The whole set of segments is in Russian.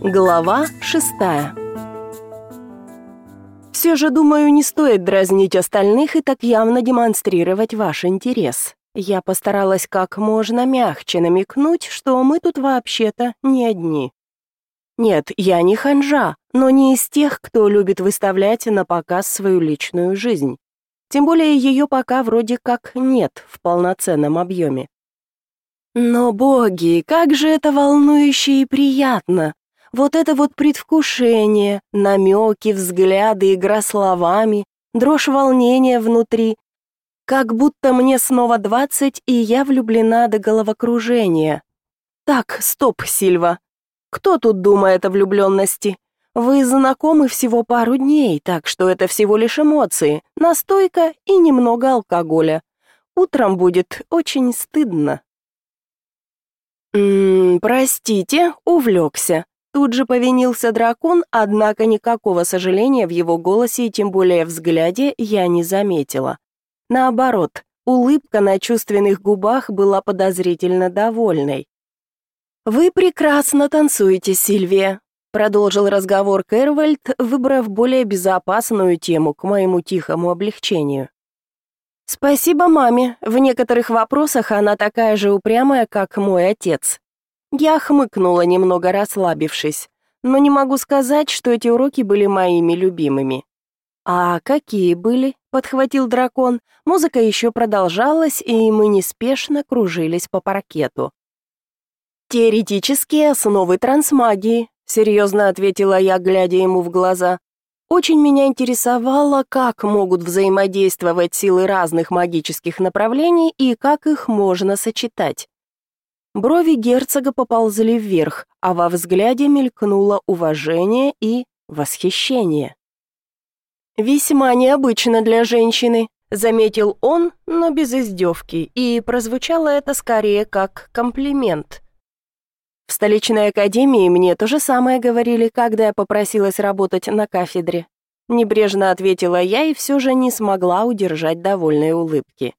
Глава шестая Все же, думаю, не стоит дразнить остальных и так явно демонстрировать ваш интерес. Я постаралась как можно мягче намекнуть, что мы тут вообще-то не одни. Нет, я не ханжа, но не из тех, кто любит выставлять на показ свою личную жизнь. Тем более ее пока вроде как нет в полноценном объеме. Но, боги, как же это волнующе и приятно! Вот это вот предвкушение, намеки, взгляды, игра словами, дрожь волнения внутри. Как будто мне снова двадцать, и я влюблена до головокружения. Так, стоп, Сильва. Кто тут думает о влюбленности? Вы знакомы всего пару дней, так что это всего лишь эмоции, настойка и немного алкоголя. Утром будет очень стыдно. «М-м, простите, увлекся». Тут же повинился дракон, однако никакого сожаления в его голосе и тем более взгляде я не заметила. Наоборот, улыбка на чувственных губах была подозрительно довольной. «Вы прекрасно танцуете, Сильвия», — продолжил разговор Кэрвальд, выбрав более безопасную тему к моему тихому облегчению. Спасибо маме. В некоторых вопросах она такая же упрямая, как мой отец. Я хмыкнула, немного расслабившись, но не могу сказать, что эти уроки были моими любимыми. А какие были? подхватил дракон. Музыка еще продолжалась, и мы неспешно кружились по паркету. Теоретические основы трансмагии, серьезно ответила я, глядя ему в глаза. Очень меня интересовало, как могут взаимодействовать силы разных магических направлений и как их можно сочетать. Брови герцога поползли вверх, а во взгляде мелькнуло уважение и восхищение. «Весьма необычно для женщины», — заметил он, но без издевки, и прозвучало это скорее как комплимент — в столичной академии мне то же самое говорили, когда я попросилась работать на кафедре. Небрежно ответила я и все же не смогла удержать довольной улыбки.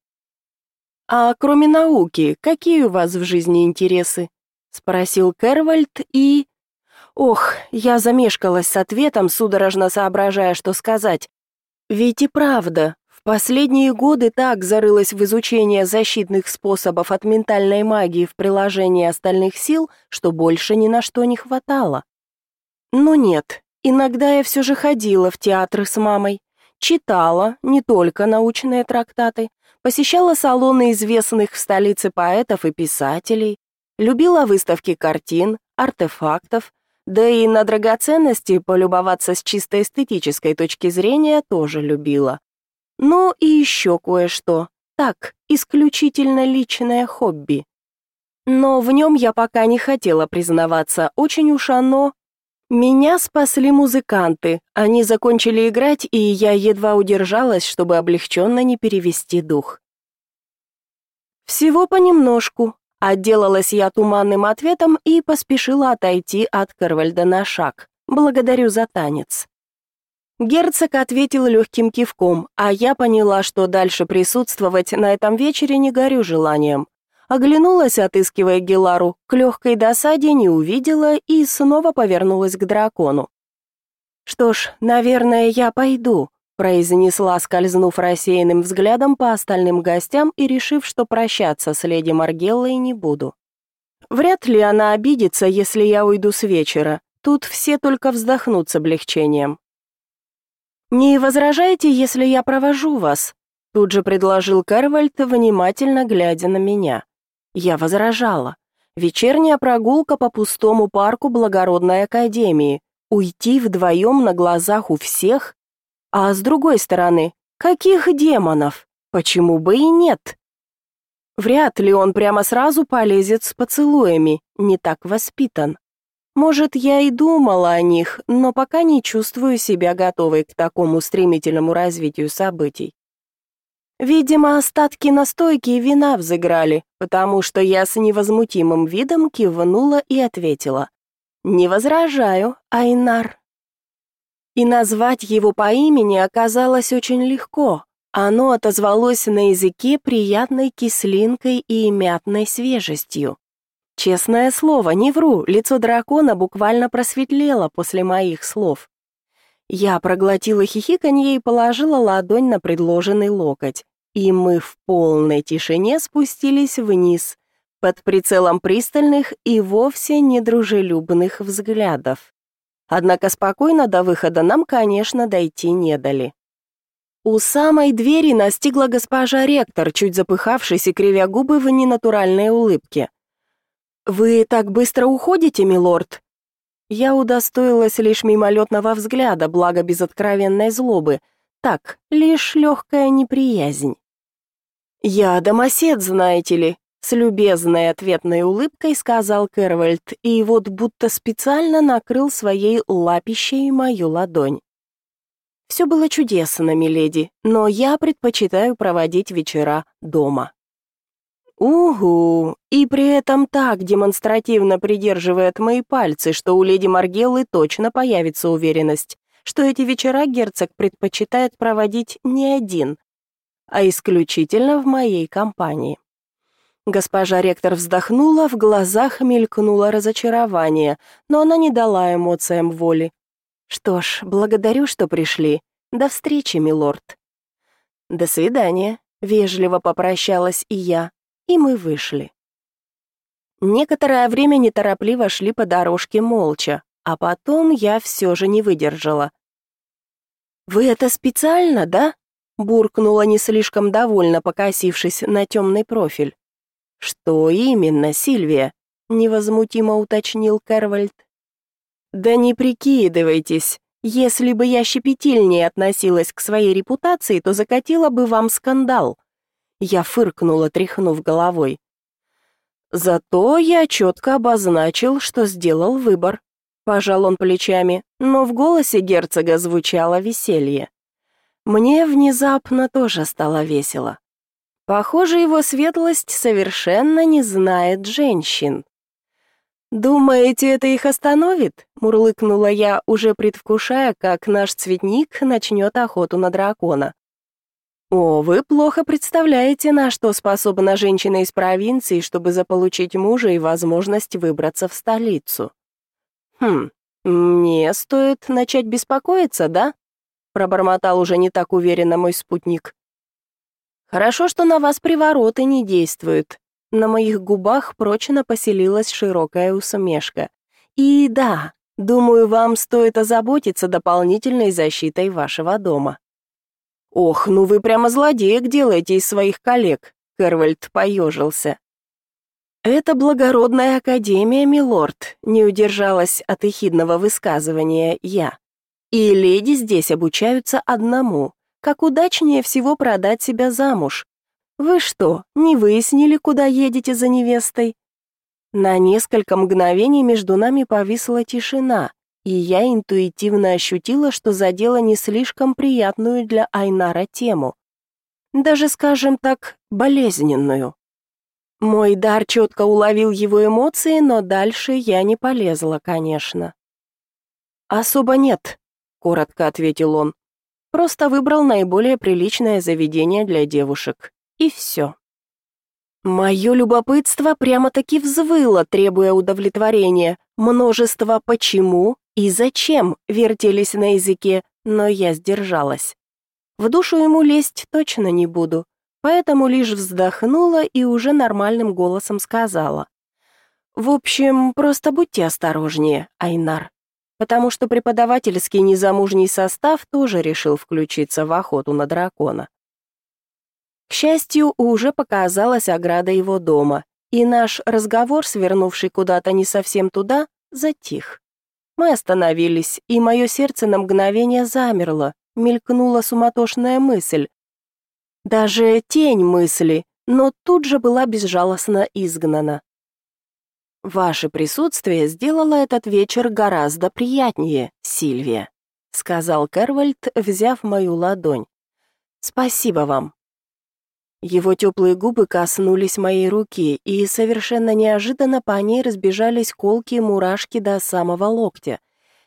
«А кроме науки, какие у вас в жизни интересы?» — спросил Кервальд и... Ох, я замешкалась с ответом, судорожно соображая, что сказать. Ведь и правда, Последние годы так зарылась в изучение защитных способов от ментальной магии в приложении остальных сил, что больше ни на что не хватало. Но нет, иногда я все же ходила в театры с мамой, читала не только научные трактаты, посещала салоны известных в столице поэтов и писателей, любила выставки картин, артефактов, да и на драгоценности полюбоваться с чисто эстетической точки зрения тоже любила. Ну и еще кое-что. Так, исключительно личное хобби. Но в нем я пока не хотела признаваться, очень уж оно... Меня спасли музыканты, они закончили играть, и я едва удержалась, чтобы облегченно не перевести дух. Всего понемножку, отделалась я туманным ответом и поспешила отойти от Карвальда на шаг. Благодарю за танец. Герцог ответил легким кивком, а я поняла, что дальше присутствовать на этом вечере не горю желанием. Оглянулась, отыскивая Гелару, к легкой досаде не увидела и снова повернулась к дракону. «Что ж, наверное, я пойду», произнесла, скользнув рассеянным взглядом по остальным гостям и решив, что прощаться с леди Маргеллой не буду. Вряд ли она обидится, если я уйду с вечера. Тут все только вздохнут с облегчением. «Не возражаете, если я провожу вас?» Тут же предложил Карвальд, внимательно глядя на меня. Я возражала. Вечерняя прогулка по пустому парку Благородной Академии. Уйти вдвоем на глазах у всех? А с другой стороны, каких демонов? Почему бы и нет? Вряд ли он прямо сразу полезет с поцелуями, не так воспитан. Может, я и думала о них, но пока не чувствую себя готовой к такому стремительному развитию событий. Видимо, остатки настойки и вина взыграли, потому что я с невозмутимым видом кивнула и ответила. «Не возражаю, Айнар». И назвать его по имени оказалось очень легко. Оно отозвалось на языке приятной кислинкой и мятной свежестью. Честное слово, не вру, лицо дракона буквально просветлело после моих слов. Я проглотила хихиканье и положила ладонь на предложенный локоть. И мы в полной тишине спустились вниз, под прицелом пристальных и вовсе недружелюбных взглядов. Однако спокойно до выхода нам, конечно, дойти не дали. У самой двери настигла госпожа ректор, чуть запыхавшись и кривя губы в ненатуральной улыбке. «Вы так быстро уходите, милорд?» Я удостоилась лишь мимолетного взгляда, благо без откровенной злобы. Так, лишь легкая неприязнь. «Я домосед, знаете ли», — с любезной ответной улыбкой сказал Кервальд, и вот будто специально накрыл своей лапищей мою ладонь. Все было чудесно, миледи, но я предпочитаю проводить вечера дома. Угу, и при этом так демонстративно придерживает мои пальцы, что у леди Маргеллы точно появится уверенность, что эти вечера герцог предпочитает проводить не один, а исключительно в моей компании. Госпожа ректор вздохнула, в глазах мелькнуло разочарование, но она не дала эмоциям воли. Что ж, благодарю, что пришли. До встречи, милорд. До свидания, вежливо попрощалась и я, и мы вышли. Некоторое время неторопливо шли по дорожке молча, а потом я все же не выдержала. «Вы это специально, да?» Буркнула не слишком довольно, покосившись на темный профиль. «Что именно, Сильвия?» — невозмутимо уточнил Кервальд. «Да не прикидывайтесь. Если бы я щепетильнее относилась к своей репутации, то закатила бы вам скандал». Я фыркнула, тряхнув головой. «Зато я четко обозначил, что сделал выбор». Пожал он плечами, но в голосе герцога звучало веселье. Мне внезапно тоже стало весело. Похоже, его светлость совершенно не знает женщин. «Думаете, это их остановит?» — мурлыкнула я, уже предвкушая, как наш цветник начнет охоту на дракона. «О, вы плохо представляете, на что способна женщина из провинции, чтобы заполучить мужа и возможность выбраться в столицу». «Хм, мне стоит начать беспокоиться, да?» — пробормотал уже не так уверенно мой спутник. «Хорошо, что на вас привороты не действуют. На моих губах прочно поселилась широкая усмешка. И да, думаю, вам стоит озаботиться дополнительной защитой вашего дома. Ох, ну вы прямо злодеек делаете из своих коллег, Кервальд поежился. Это благородная академия, милорд, не удержалась от эхидного высказывания я. И леди здесь обучаются одному, как удачнее всего продать себя замуж, вы что, не выяснили, куда едете за невестой? На несколько мгновений между нами повисла тишина, и я интуитивно ощутила, что задела не слишком приятную для Айнара тему. Даже, скажем так, болезненную. Мой дар четко уловил его эмоции, но дальше я не полезла, конечно. «Особо нет», — коротко ответил он. «Просто выбрал наиболее приличное заведение для девушек. И все. Мое любопытство прямо-таки взвыло, требуя удовлетворения. Множество «почему» и «зачем» вертелись на языке, но я сдержалась. В душу ему лезть точно не буду, поэтому лишь вздохнула и уже нормальным голосом сказала. «В общем, просто будьте осторожнее, Айнар, потому что преподавательский незамужний состав тоже решил включиться в охоту на дракона. К счастью, уже показалась ограда его дома, и наш разговор, свернувший куда-то не совсем туда, затих. Мы остановились, и мое сердце на мгновение замерло, мелькнула суматошная мысль. Даже тень мысли, но тут же была безжалостно изгнана. «Ваше присутствие сделало этот вечер гораздо приятнее, Сильвия», сказал Кервальд, взяв мою ладонь. «Спасибо вам». Его теплые губы коснулись моей руки, и совершенно неожиданно по ней разбежались колки и мурашки до самого локтя.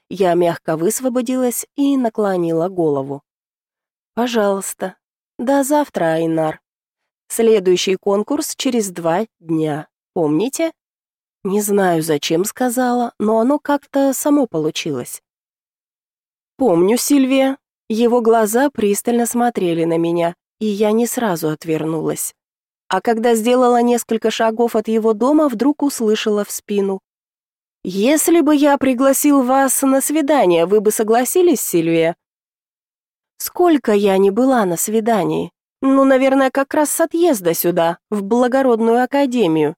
Я мягко высвободилась и наклонила голову. «Пожалуйста. До завтра, Айнар. Следующий конкурс через два дня. Помните?» Не знаю, зачем сказала, но оно как-то само получилось. «Помню, Сильвия». Его глаза пристально смотрели на меня, и я не сразу отвернулась. А когда сделала несколько шагов от его дома, вдруг услышала в спину. «Если бы я пригласил вас на свидание, вы бы согласились, Сильвия?» Сколько я не была на свидании? Ну, наверное, как раз с отъезда сюда, в благородную академию.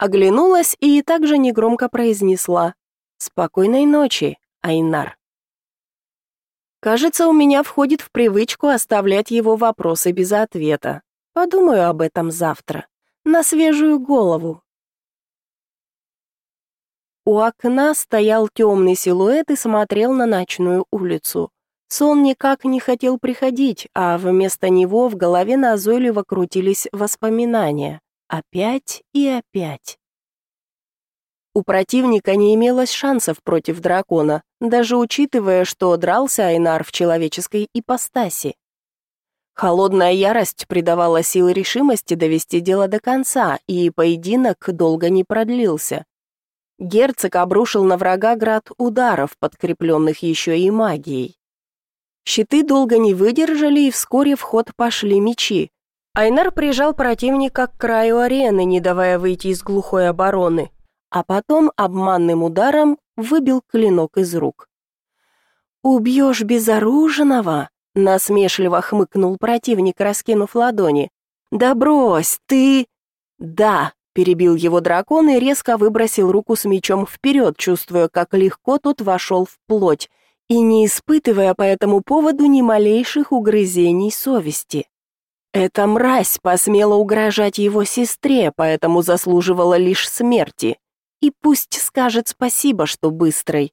Оглянулась и также негромко произнесла «Спокойной ночи, Айнар». Кажется, у меня входит в привычку оставлять его вопросы без ответа. Подумаю об этом завтра. На свежую голову. У окна стоял темный силуэт и смотрел на ночную улицу. Сон никак не хотел приходить, а вместо него в голове назойливо крутились воспоминания. Опять и опять. У противника не имелось шансов против дракона, даже учитывая, что дрался Айнар в человеческой ипостаси. Холодная ярость придавала силы решимости довести дело до конца, и поединок долго не продлился. Герцог обрушил на врага град ударов, подкрепленных еще и магией. Щиты долго не выдержали, и вскоре в ход пошли мечи. Айнар прижал противника к краю арены, не давая выйти из глухой обороны, а потом обманным ударом выбил клинок из рук. «Убьешь безоружного?» — насмешливо хмыкнул противник, раскинув ладони. «Да брось, ты...» «Да», — перебил его дракон и резко выбросил руку с мечом вперед, чувствуя, как легко тот вошел в плоть, и не испытывая по этому поводу ни малейших угрызений совести. Эта мразь посмела угрожать его сестре, поэтому заслуживала лишь смерти. И пусть скажет спасибо, что быстрой.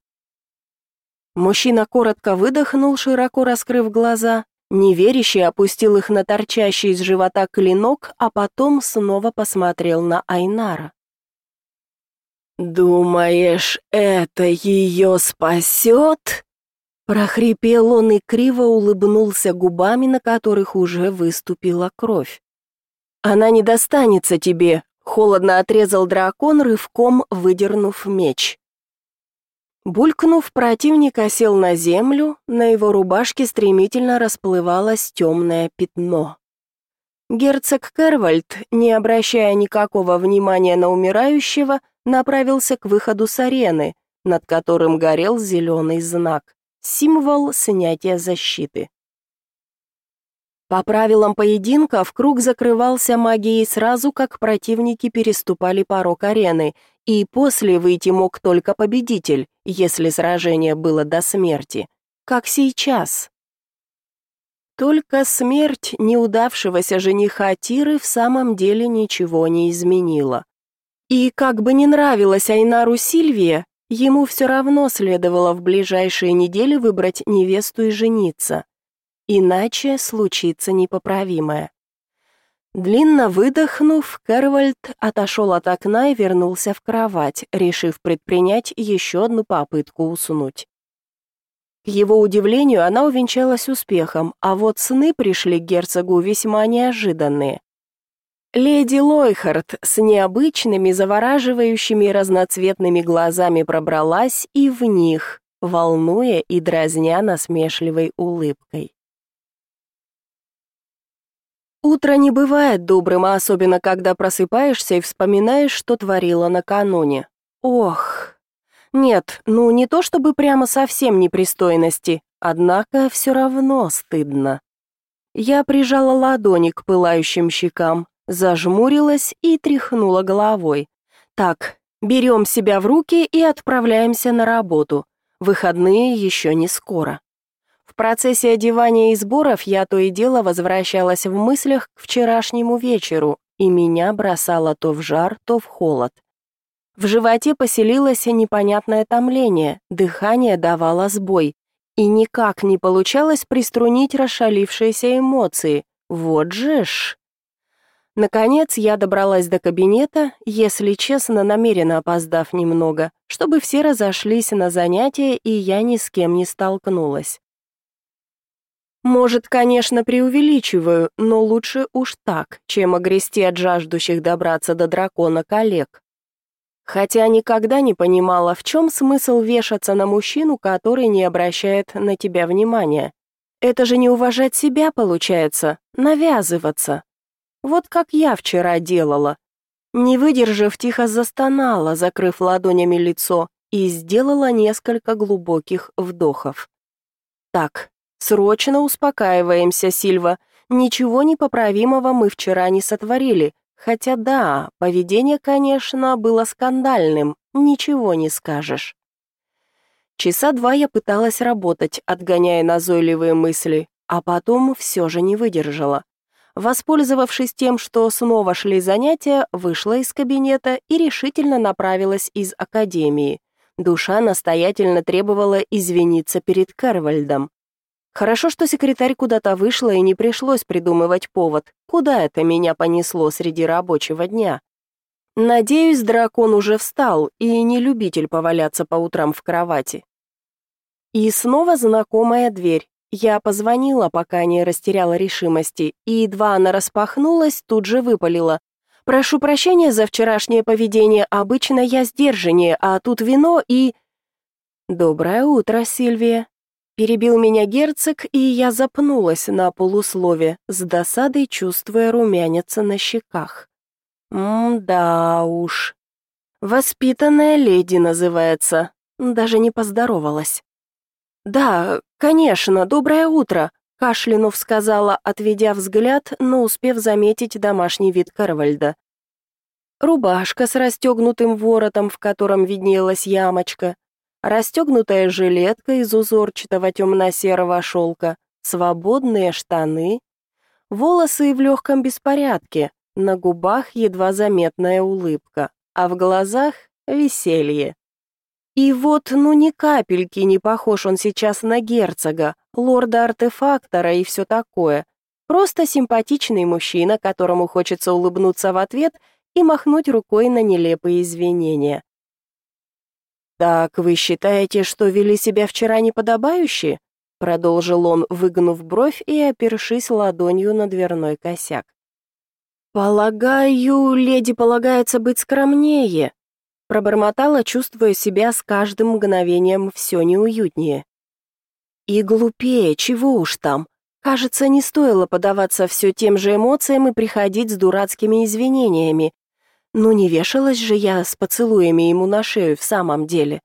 Мужчина коротко выдохнул, широко раскрыв глаза, неверяще опустил их на торчащий из живота клинок, а потом снова посмотрел на Айнара. «Думаешь, это ее спасет?» Прохрипел он и криво улыбнулся губами, на которых уже выступила кровь. «Она не достанется тебе», — холодно отрезал дракон, рывком выдернув меч. Булькнув, противник осел на землю, на его рубашке стремительно расплывалось темное пятно. Герцог Кервальд, не обращая никакого внимания на умирающего, направился к выходу с арены, над которым горел зеленый знак символ снятия защиты. По правилам поединка в круг закрывался магией сразу, как противники переступали порог арены, и после выйти мог только победитель, если сражение было до смерти, как сейчас. Только смерть неудавшегося жениха Тиры в самом деле ничего не изменила. И как бы не нравилось Айнару Сильвия, Ему все равно следовало в ближайшие недели выбрать невесту и жениться. Иначе случится непоправимое. Длинно выдохнув, Кервальд отошел от окна и вернулся в кровать, решив предпринять еще одну попытку уснуть. К его удивлению, она увенчалась успехом, а вот сны пришли к герцогу весьма неожиданные. Леди Лойхард с необычными, завораживающими разноцветными глазами пробралась и в них, волнуя и дразня насмешливой улыбкой. Утро не бывает добрым, а особенно когда просыпаешься и вспоминаешь, что творила накануне. Ох. Нет, ну не то чтобы прямо совсем непристойности, однако все равно стыдно. Я прижала ладони к пылающим щекам, зажмурилась и тряхнула головой. Так, берем себя в руки и отправляемся на работу. Выходные еще не скоро. В процессе одевания и сборов я то и дело возвращалась в мыслях к вчерашнему вечеру, и меня бросало то в жар, то в холод. В животе поселилось непонятное томление, дыхание давало сбой, и никак не получалось приструнить расшалившиеся эмоции. Вот же ж! Наконец я добралась до кабинета, если честно, намеренно опоздав немного, чтобы все разошлись на занятия и я ни с кем не столкнулась. Может, конечно, преувеличиваю, но лучше уж так, чем огрести от жаждущих добраться до дракона коллег. Хотя никогда не понимала, в чем смысл вешаться на мужчину, который не обращает на тебя внимания. Это же не уважать себя получается, навязываться. Вот как я вчера делала. Не выдержав, тихо застонала, закрыв ладонями лицо, и сделала несколько глубоких вдохов. Так, срочно успокаиваемся, Сильва. Ничего непоправимого мы вчера не сотворили. Хотя да, поведение, конечно, было скандальным, ничего не скажешь. Часа два я пыталась работать, отгоняя назойливые мысли, а потом все же не выдержала. Воспользовавшись тем, что снова шли занятия, вышла из кабинета и решительно направилась из академии. Душа настоятельно требовала извиниться перед Карвальдом. Хорошо, что секретарь куда-то вышла и не пришлось придумывать повод, куда это меня понесло среди рабочего дня. Надеюсь, дракон уже встал и не любитель поваляться по утрам в кровати. И снова знакомая дверь. Я позвонила, пока не растеряла решимости, и едва она распахнулась, тут же выпалила. «Прошу прощения за вчерашнее поведение, обычно я сдержаннее, а тут вино и...» «Доброе утро, Сильвия», Перебил меня герцог, и я запнулась на полуслове, с досадой чувствуя румянец на щеках. М-да уж. Воспитанная леди называется. Даже не поздоровалась. Да, конечно, доброе утро, кашлянув сказала, отведя взгляд, но успев заметить домашний вид Карвальда. Рубашка с расстегнутым воротом, в котором виднелась ямочка, расстегнутая жилетка из узорчатого темно-серого шелка, свободные штаны, волосы в легком беспорядке, на губах едва заметная улыбка, а в глазах веселье. И вот, ну ни капельки не похож он сейчас на герцога, лорда-артефактора и все такое. Просто симпатичный мужчина, которому хочется улыбнуться в ответ и махнуть рукой на нелепые извинения. «Так вы считаете, что вели себя вчера неподобающе?» Продолжил он, выгнув бровь и опершись ладонью на дверной косяк. «Полагаю, леди полагается быть скромнее», пробормотала, чувствуя себя с каждым мгновением все неуютнее. «И глупее, чего уж там. Кажется, не стоило подаваться все тем же эмоциям и приходить с дурацкими извинениями, ну не вешалась же я с поцелуями ему на шею в самом деле.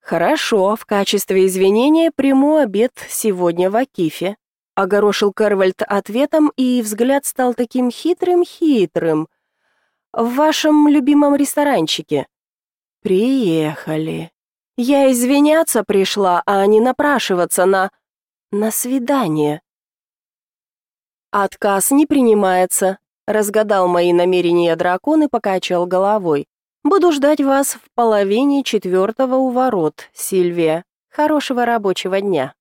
Хорошо, в качестве извинения приму обед сегодня в Акифе. Огорошил Карвальд ответом, и взгляд стал таким хитрым-хитрым. В вашем любимом ресторанчике. Приехали. Я извиняться пришла, а не напрашиваться на на свидание. Отказ не принимается, Разгадал мои намерения дракон и покачал головой. Буду ждать вас в половине четвертого у ворот, Сильвия. Хорошего рабочего дня.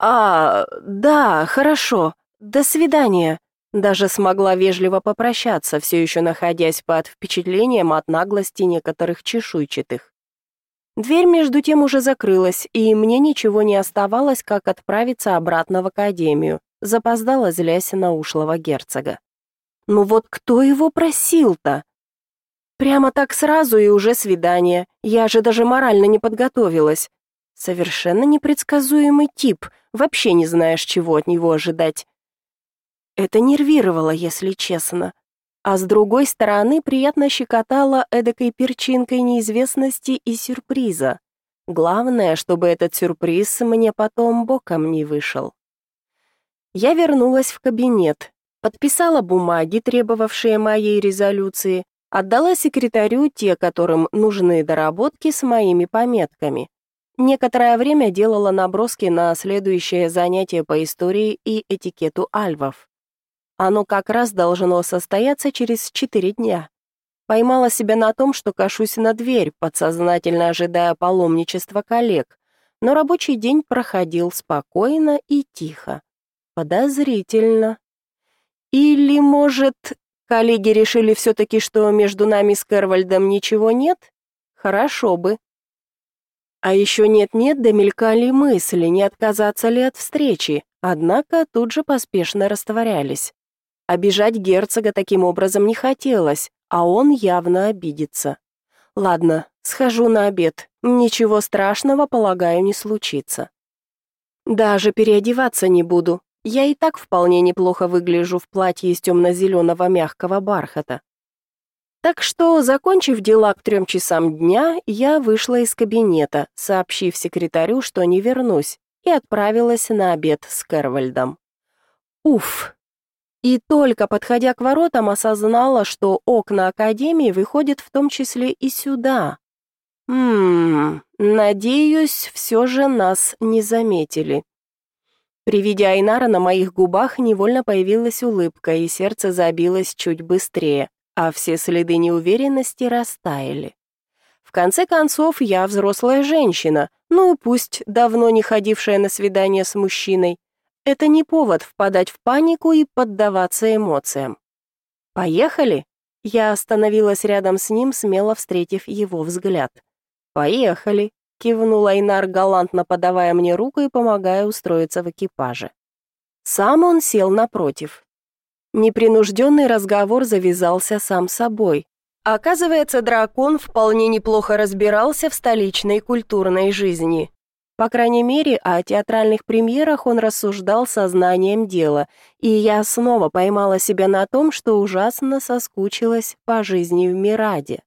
А, да, хорошо. До свидания. Даже смогла вежливо попрощаться, все еще находясь под впечатлением от наглости некоторых чешуйчатых. Дверь между тем уже закрылась, и мне ничего не оставалось, как отправиться обратно в академию, запоздала злясь на ушлого герцога. Ну вот кто его просил-то? Прямо так сразу и уже свидание. Я же даже морально не подготовилась. Совершенно непредсказуемый тип, вообще не знаешь, чего от него ожидать. Это нервировало, если честно. А с другой стороны, приятно щекотало эдакой перчинкой неизвестности и сюрприза. Главное, чтобы этот сюрприз мне потом боком не вышел. Я вернулась в кабинет, подписала бумаги, требовавшие моей резолюции, отдала секретарю те, которым нужны доработки с моими пометками. Некоторое время делала наброски на следующее занятие по истории и этикету альвов. Оно как раз должно состояться через четыре дня. Поймала себя на том, что кашусь на дверь, подсознательно ожидая паломничества коллег, но рабочий день проходил спокойно и тихо. Подозрительно. Или, может, коллеги решили все-таки, что между нами с Кервальдом ничего нет? Хорошо бы. А еще нет-нет, да мелькали мысли, не отказаться ли от встречи, однако тут же поспешно растворялись. Обижать герцога таким образом не хотелось, а он явно обидится. Ладно, схожу на обед. Ничего страшного, полагаю, не случится. Даже переодеваться не буду. Я и так вполне неплохо выгляжу в платье из темно-зеленого мягкого бархата. Так что, закончив дела к трем часам дня, я вышла из кабинета, сообщив секретарю, что не вернусь, и отправилась на обед с Кервальдом. Уф, и только подходя к воротам, осознала, что окна академии выходят в том числе и сюда. Хм, надеюсь, все же нас не заметили. При виде Айнара на моих губах невольно появилась улыбка, и сердце забилось чуть быстрее, а все следы неуверенности растаяли. В конце концов, я взрослая женщина, ну и пусть давно не ходившая на свидание с мужчиной, это не повод впадать в панику и поддаваться эмоциям. «Поехали?» Я остановилась рядом с ним, смело встретив его взгляд. «Поехали», — кивнул Айнар, галантно подавая мне руку и помогая устроиться в экипаже. Сам он сел напротив. Непринужденный разговор завязался сам собой. Оказывается, дракон вполне неплохо разбирался в столичной культурной жизни. По крайней мере, о театральных премьерах он рассуждал сознанием дела, и я снова поймала себя на том, что ужасно соскучилась по жизни в Мираде.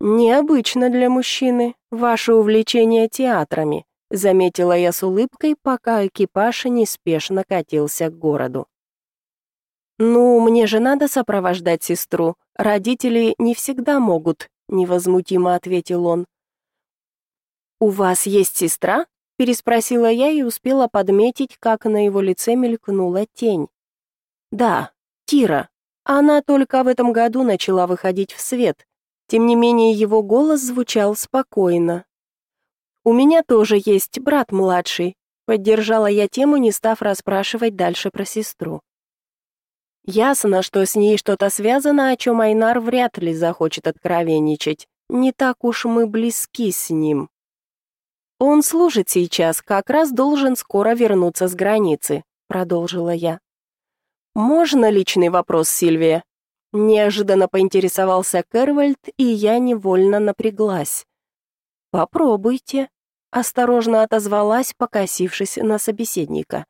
«Необычно для мужчины, ваше увлечение театрами», заметила я с улыбкой, пока экипаж неспешно катился к городу. «Ну, мне же надо сопровождать сестру. Родители не всегда могут», — невозмутимо ответил он. «У вас есть сестра?» — переспросила я и успела подметить, как на его лице мелькнула тень. «Да, Тира. Она только в этом году начала выходить в свет. Тем не менее, его голос звучал спокойно. «У меня тоже есть брат младший», — поддержала я тему, не став расспрашивать дальше про сестру. Ясно, что с ней что-то связано, о чем Айнар вряд ли захочет откровенничать. Не так уж мы близки с ним. Он служит сейчас, как раз должен скоро вернуться с границы, продолжила я. Можно личный вопрос, Сильвия? Неожиданно поинтересовался Кервальд, и я невольно напряглась. Попробуйте, осторожно отозвалась, покосившись на собеседника.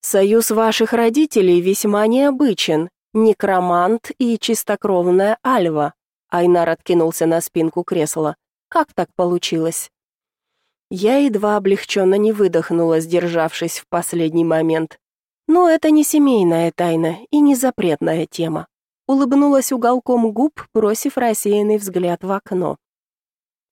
Союз ваших родителей весьма необычен. Некромант и чистокровная Альва. Айнар откинулся на спинку кресла. Как так получилось? Я едва облегченно не выдохнула, сдержавшись в последний момент. Но это не семейная тайна и не запретная тема. Улыбнулась уголком губ, бросив рассеянный взгляд в окно.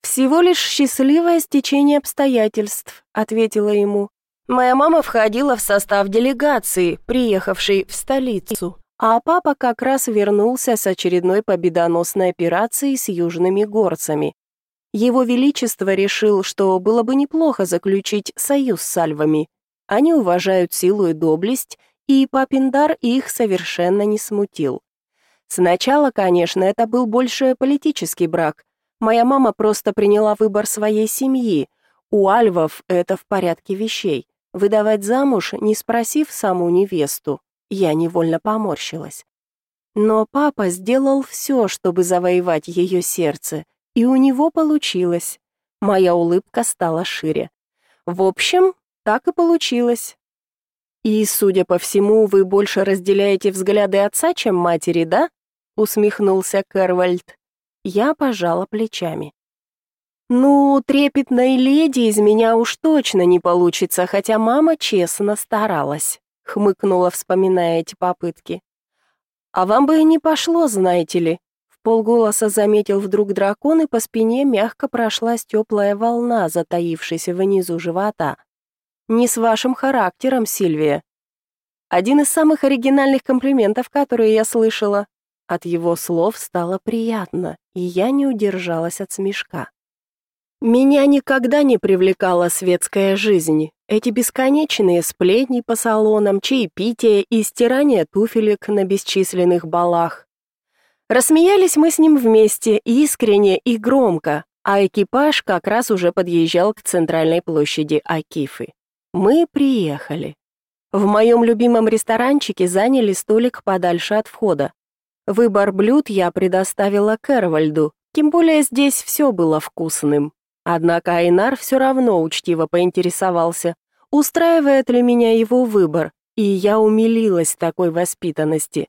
«Всего лишь счастливое стечение обстоятельств», — ответила ему. «Моя мама входила в состав делегации, приехавшей в столицу, а папа как раз вернулся с очередной победоносной операцией с южными горцами, его Величество решил, что было бы неплохо заключить союз с альвами. Они уважают силу и доблесть, и Папиндар их совершенно не смутил. Сначала, конечно, это был больше политический брак. Моя мама просто приняла выбор своей семьи. У альвов это в порядке вещей. Выдавать замуж, не спросив саму невесту. Я невольно поморщилась. Но папа сделал все, чтобы завоевать ее сердце, и у него получилось. Моя улыбка стала шире. В общем, так и получилось. И, судя по всему, вы больше разделяете взгляды отца, чем матери, да? усмехнулся Кервальд. Я пожала плечами. Ну, трепетной леди из меня уж точно не получится, хотя мама честно старалась, хмыкнула, вспоминая эти попытки. А вам бы и не пошло, знаете ли полголоса заметил вдруг дракон, и по спине мягко прошлась теплая волна, затаившаяся внизу живота. «Не с вашим характером, Сильвия». Один из самых оригинальных комплиментов, которые я слышала. От его слов стало приятно, и я не удержалась от смешка. Меня никогда не привлекала светская жизнь. Эти бесконечные сплетни по салонам, чаепития и стирание туфелек на бесчисленных балах. Рассмеялись мы с ним вместе, искренне и громко, а экипаж как раз уже подъезжал к центральной площади Акифы. Мы приехали. В моем любимом ресторанчике заняли столик подальше от входа. Выбор блюд я предоставила Кэрвальду, тем более здесь все было вкусным. Однако Айнар все равно учтиво поинтересовался, устраивает ли меня его выбор, и я умилилась такой воспитанности.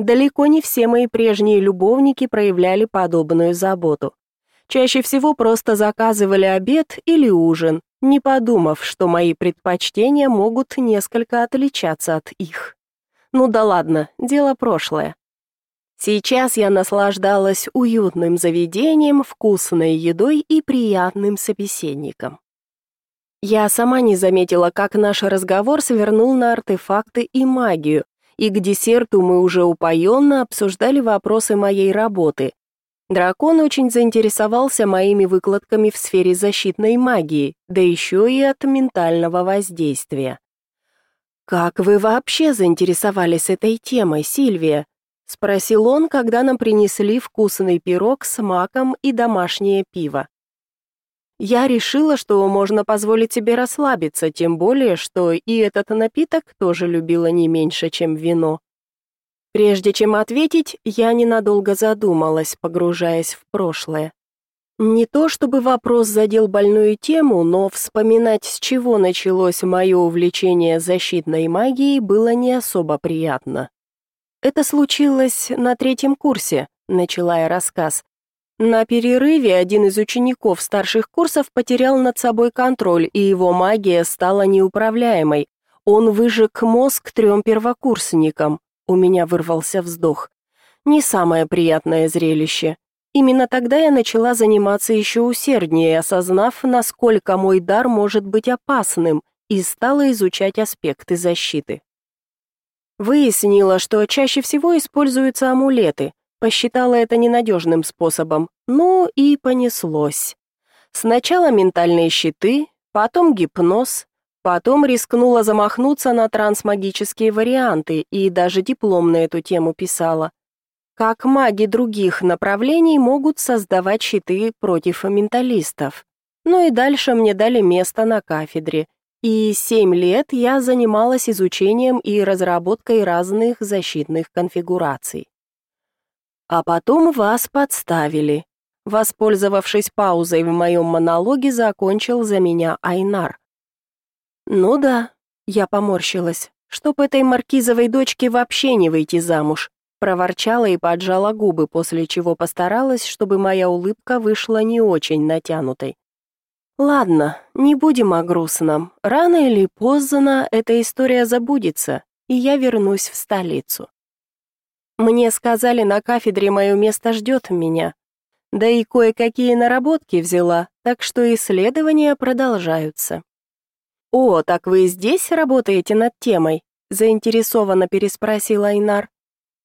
Далеко не все мои прежние любовники проявляли подобную заботу. Чаще всего просто заказывали обед или ужин, не подумав, что мои предпочтения могут несколько отличаться от их. Ну да ладно, дело прошлое. Сейчас я наслаждалась уютным заведением, вкусной едой и приятным собеседником. Я сама не заметила, как наш разговор свернул на артефакты и магию, и к десерту мы уже упоенно обсуждали вопросы моей работы. Дракон очень заинтересовался моими выкладками в сфере защитной магии, да еще и от ментального воздействия. «Как вы вообще заинтересовались этой темой, Сильвия?» — спросил он, когда нам принесли вкусный пирог с маком и домашнее пиво. Я решила, что можно позволить себе расслабиться, тем более, что и этот напиток тоже любила не меньше, чем вино. Прежде чем ответить, я ненадолго задумалась, погружаясь в прошлое. Не то чтобы вопрос задел больную тему, но вспоминать, с чего началось мое увлечение защитной магией, было не особо приятно. Это случилось на третьем курсе, начала я рассказ, на перерыве один из учеников старших курсов потерял над собой контроль, и его магия стала неуправляемой. Он выжег мозг трем первокурсникам. У меня вырвался вздох. Не самое приятное зрелище. Именно тогда я начала заниматься еще усерднее, осознав, насколько мой дар может быть опасным, и стала изучать аспекты защиты. Выяснила, что чаще всего используются амулеты, Посчитала это ненадежным способом, ну и понеслось. Сначала ментальные щиты, потом гипноз, потом рискнула замахнуться на трансмагические варианты и даже диплом на эту тему писала. Как маги других направлений могут создавать щиты против менталистов. Ну и дальше мне дали место на кафедре, и семь лет я занималась изучением и разработкой разных защитных конфигураций. А потом вас подставили. Воспользовавшись паузой в моем монологе, закончил за меня Айнар. Ну да, я поморщилась. Чтоб этой маркизовой дочке вообще не выйти замуж, проворчала и поджала губы, после чего постаралась, чтобы моя улыбка вышла не очень натянутой. Ладно, не будем о грустном. Рано или поздно эта история забудется, и я вернусь в столицу. Мне сказали, на кафедре мое место ждет меня. Да и кое-какие наработки взяла, так что исследования продолжаются. «О, так вы здесь работаете над темой?» заинтересованно переспросил Айнар.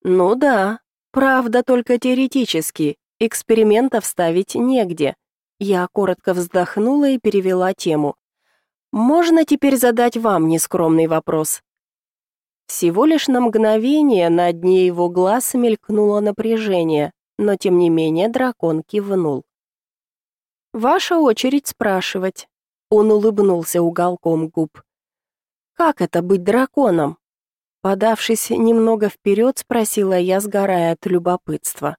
«Ну да, правда, только теоретически. Экспериментов ставить негде». Я коротко вздохнула и перевела тему. «Можно теперь задать вам нескромный вопрос?» Всего лишь на мгновение на дне его глаз мелькнуло напряжение, но тем не менее дракон кивнул. «Ваша очередь спрашивать». Он улыбнулся уголком губ. «Как это быть драконом?» Подавшись немного вперед, спросила я, сгорая от любопытства.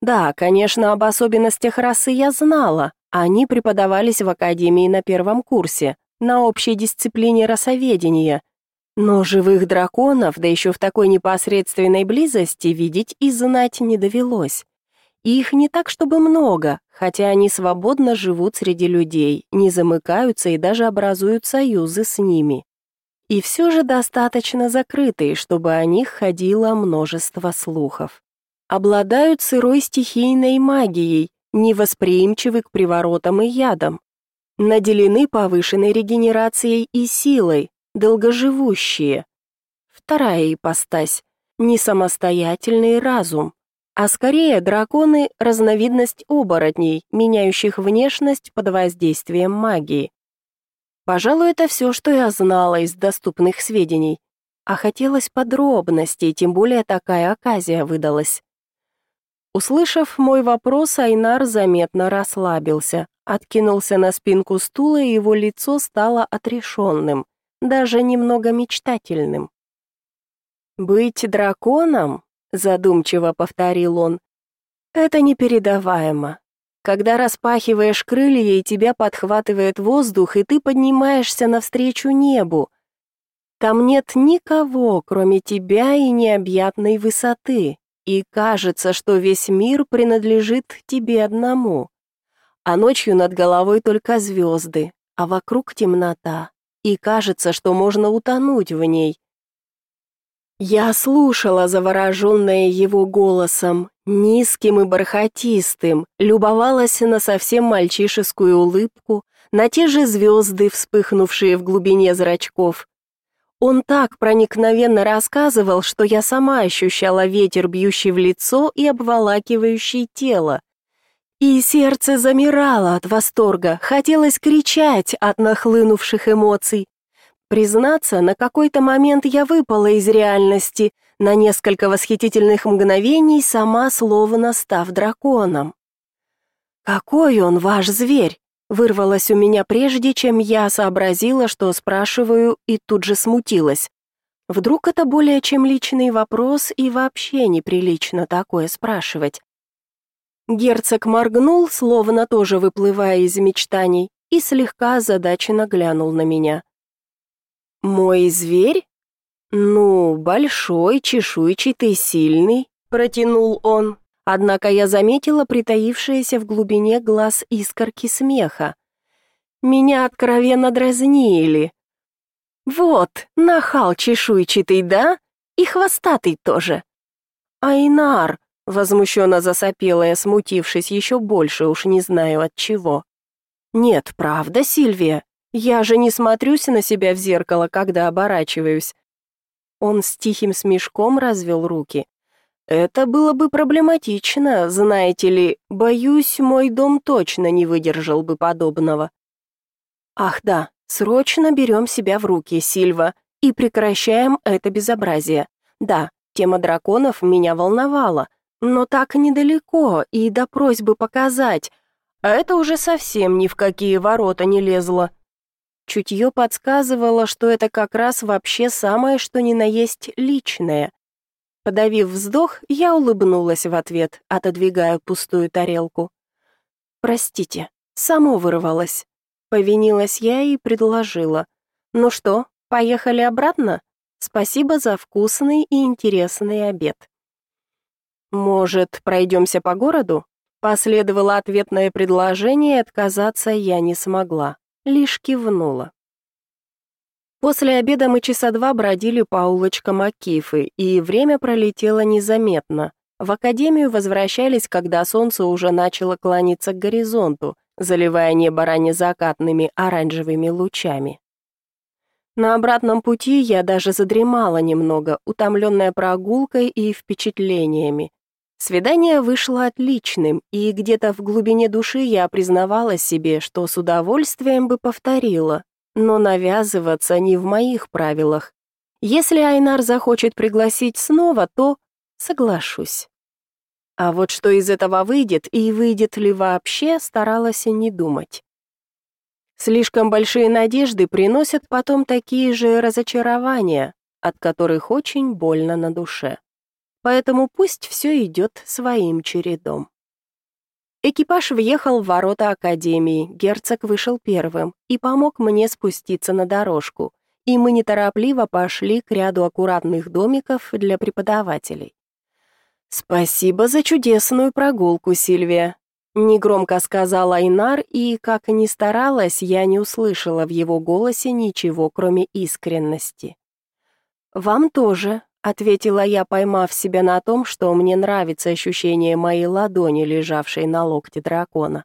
Да, конечно, об особенностях расы я знала. Они преподавались в академии на первом курсе, на общей дисциплине расоведения, но живых драконов, да еще в такой непосредственной близости, видеть и знать не довелось. Их не так, чтобы много, хотя они свободно живут среди людей, не замыкаются и даже образуют союзы с ними. И все же достаточно закрытые, чтобы о них ходило множество слухов. Обладают сырой стихийной магией, невосприимчивы к приворотам и ядам. Наделены повышенной регенерацией и силой, долгоживущие. Вторая ипостась — не самостоятельный разум, а скорее драконы — разновидность оборотней, меняющих внешность под воздействием магии. Пожалуй, это все, что я знала из доступных сведений, а хотелось подробностей, тем более такая оказия выдалась. Услышав мой вопрос, Айнар заметно расслабился, откинулся на спинку стула, и его лицо стало отрешенным даже немного мечтательным. «Быть драконом?» — задумчиво повторил он. «Это непередаваемо. Когда распахиваешь крылья, и тебя подхватывает воздух, и ты поднимаешься навстречу небу. Там нет никого, кроме тебя и необъятной высоты, и кажется, что весь мир принадлежит тебе одному. А ночью над головой только звезды, а вокруг темнота, и кажется, что можно утонуть в ней. Я слушала, завороженная его голосом, низким и бархатистым, любовалась на совсем мальчишескую улыбку, на те же звезды, вспыхнувшие в глубине зрачков. Он так проникновенно рассказывал, что я сама ощущала ветер, бьющий в лицо и обволакивающий тело. И сердце замирало от восторга, хотелось кричать от нахлынувших эмоций. Признаться, на какой-то момент я выпала из реальности, на несколько восхитительных мгновений сама словно став драконом. «Какой он ваш зверь?» вырвалось у меня прежде, чем я сообразила, что спрашиваю, и тут же смутилась. Вдруг это более чем личный вопрос и вообще неприлично такое спрашивать. Герцог моргнул, словно тоже выплывая из мечтаний, и слегка озадаченно глянул на меня. «Мой зверь? Ну, большой, чешуйчатый, сильный», — протянул он. Однако я заметила притаившиеся в глубине глаз искорки смеха. Меня откровенно дразнили. «Вот, нахал чешуйчатый, да? И хвостатый тоже». «Айнар!» — возмущенно засопела я, смутившись еще больше, уж не знаю от чего. «Нет, правда, Сильвия, я же не смотрюсь на себя в зеркало, когда оборачиваюсь». Он с тихим смешком развел руки. «Это было бы проблематично, знаете ли. Боюсь, мой дом точно не выдержал бы подобного». «Ах да, срочно берем себя в руки, Сильва, и прекращаем это безобразие. Да, тема драконов меня волновала, но так недалеко и до просьбы показать, а это уже совсем ни в какие ворота не лезло». Чутье подсказывало, что это как раз вообще самое, что ни на есть личное. Подавив вздох, я улыбнулась в ответ, отодвигая пустую тарелку. «Простите, само вырвалось». Повинилась я и предложила. «Ну что, поехали обратно? Спасибо за вкусный и интересный обед». «Может, пройдемся по городу?» Последовало ответное предложение, и отказаться я не смогла, лишь кивнула. После обеда мы часа два бродили по улочкам Акифы, и время пролетело незаметно. В академию возвращались, когда солнце уже начало клониться к горизонту, заливая небо раннезакатными оранжевыми лучами. На обратном пути я даже задремала немного, утомленная прогулкой и впечатлениями. Свидание вышло отличным, и где-то в глубине души я признавала себе, что с удовольствием бы повторила, но навязываться не в моих правилах. Если Айнар захочет пригласить снова, то соглашусь. А вот что из этого выйдет и выйдет ли вообще, старалась не думать. Слишком большие надежды приносят потом такие же разочарования, от которых очень больно на душе. Поэтому пусть все идет своим чередом. Экипаж въехал в ворота академии, герцог вышел первым и помог мне спуститься на дорожку, и мы неторопливо пошли к ряду аккуратных домиков для преподавателей. «Спасибо за чудесную прогулку, Сильвия», — негромко сказал Айнар, и, как ни старалась, я не услышала в его голосе ничего, кроме искренности. «Вам тоже», ответила я, поймав себя на том, что мне нравится ощущение моей ладони, лежавшей на локте дракона.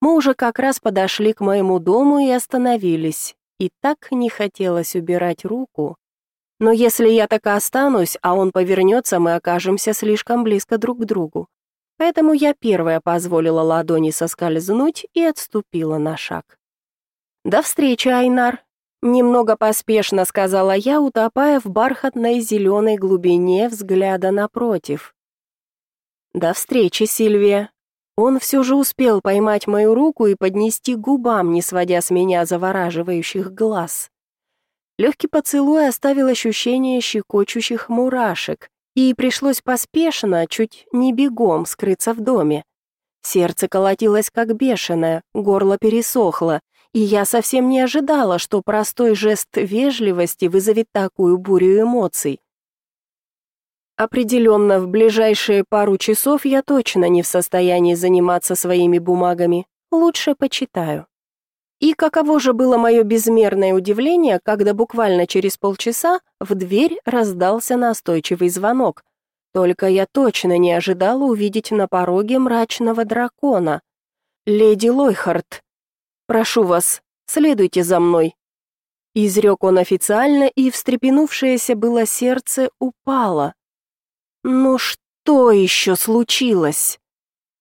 Мы уже как раз подошли к моему дому и остановились, и так не хотелось убирать руку. Но если я так и останусь, а он повернется, мы окажемся слишком близко друг к другу. Поэтому я первая позволила ладони соскользнуть и отступила на шаг. «До встречи, Айнар», Немного поспешно сказала я, утопая в бархатной зеленой глубине взгляда напротив. До встречи, Сильвия. Он все же успел поймать мою руку и поднести губам, не сводя с меня завораживающих глаз. Легкий поцелуй оставил ощущение щекочущих мурашек, и пришлось поспешно, чуть не бегом, скрыться в доме. Сердце колотилось как бешеное, горло пересохло, и я совсем не ожидала, что простой жест вежливости вызовет такую бурю эмоций. Определенно, в ближайшие пару часов я точно не в состоянии заниматься своими бумагами. Лучше почитаю. И каково же было мое безмерное удивление, когда буквально через полчаса в дверь раздался настойчивый звонок. Только я точно не ожидала увидеть на пороге мрачного дракона. «Леди Лойхард, прошу вас, следуйте за мной». Изрек он официально, и встрепенувшееся было сердце упало. Ну что еще случилось?